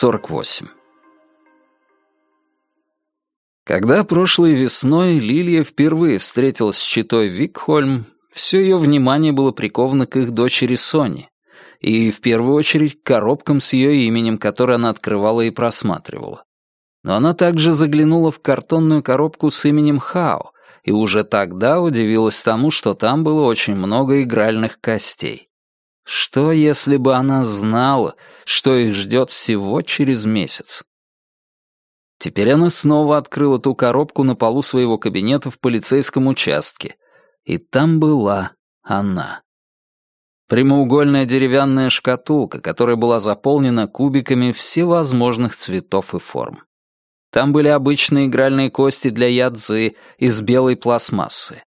48 Когда прошлой весной Лилия впервые встретилась с читой Викхольм, все ее внимание было приковано к их дочери Соне, и в первую очередь к коробкам с ее именем, которые она открывала и просматривала. Но она также заглянула в картонную коробку с именем Хао, и уже тогда удивилась тому, что там было очень много игральных костей. Что, если бы она знала, что их ждет всего через месяц? Теперь она снова открыла ту коробку на полу своего кабинета в полицейском участке. И там была она. Прямоугольная деревянная шкатулка, которая была заполнена кубиками всевозможных цветов и форм. Там были обычные игральные кости для ядзы из белой пластмассы.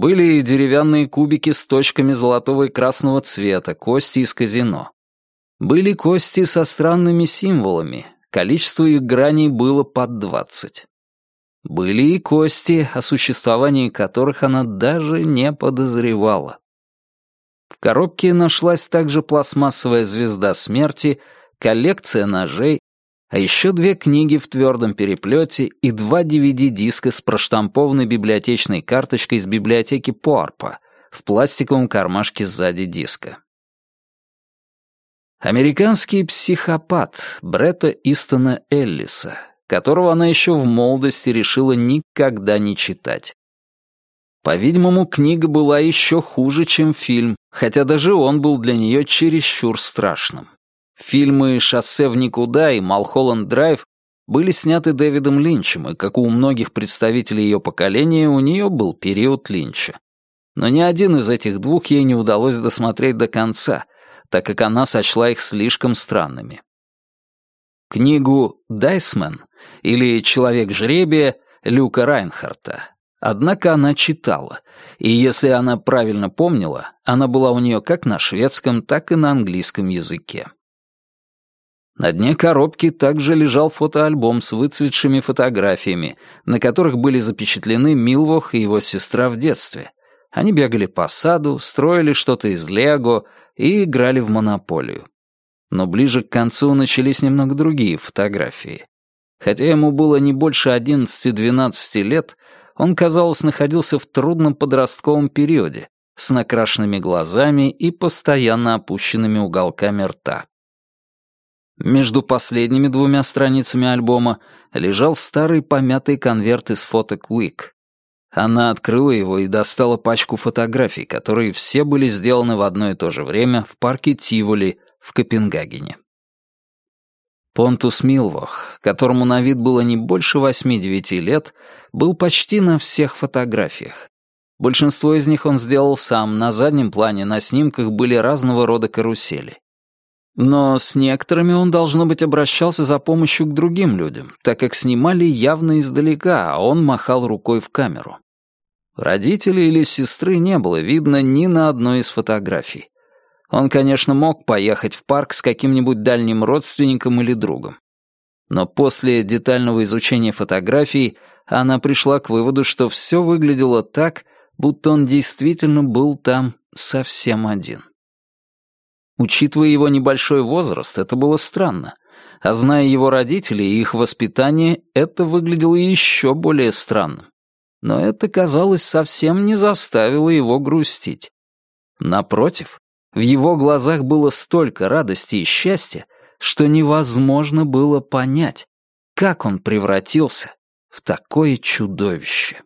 Были деревянные кубики с точками золотого и красного цвета, кости из казино. Были кости со странными символами, количество их граней было под двадцать. Были и кости, о существовании которых она даже не подозревала. В коробке нашлась также пластмассовая звезда смерти, коллекция ножей, а еще две книги в твердом переплете и два DVD-диска с проштампованной библиотечной карточкой из библиотеки Пуарпа в пластиковом кармашке сзади диска. Американский психопат Бретта Истона Эллиса, которого она еще в молодости решила никогда не читать. По-видимому, книга была еще хуже, чем фильм, хотя даже он был для нее чересчур страшным. Фильмы «Шоссе в никуда» и «Малхолланд Драйв» были сняты Дэвидом Линчем, и, как у многих представителей ее поколения, у нее был период Линча. Но ни один из этих двух ей не удалось досмотреть до конца, так как она сочла их слишком странными. Книгу «Дайсмен» или «Человек жребия» Люка Райнхарта. Однако она читала, и если она правильно помнила, она была у нее как на шведском, так и на английском языке. На дне коробки также лежал фотоальбом с выцветшими фотографиями, на которых были запечатлены Милвох и его сестра в детстве. Они бегали по саду, строили что-то из лего и играли в монополию. Но ближе к концу начались немного другие фотографии. Хотя ему было не больше 11-12 лет, он, казалось, находился в трудном подростковом периоде, с накрашенными глазами и постоянно опущенными уголками рта. Между последними двумя страницами альбома лежал старый помятый конверт из фоток Уик. Она открыла его и достала пачку фотографий, которые все были сделаны в одно и то же время в парке Тиволи в Копенгагене. Понтус Милвох, которому на вид было не больше восьми-девяти лет, был почти на всех фотографиях. Большинство из них он сделал сам, на заднем плане на снимках были разного рода карусели. Но с некоторыми он, должно быть, обращался за помощью к другим людям, так как снимали явно издалека, а он махал рукой в камеру. Родителей или сестры не было видно ни на одной из фотографий. Он, конечно, мог поехать в парк с каким-нибудь дальним родственником или другом. Но после детального изучения фотографий она пришла к выводу, что все выглядело так, будто он действительно был там совсем один. Учитывая его небольшой возраст, это было странно. А зная его родителей и их воспитание, это выглядело еще более странным. Но это, казалось, совсем не заставило его грустить. Напротив, в его глазах было столько радости и счастья, что невозможно было понять, как он превратился в такое чудовище.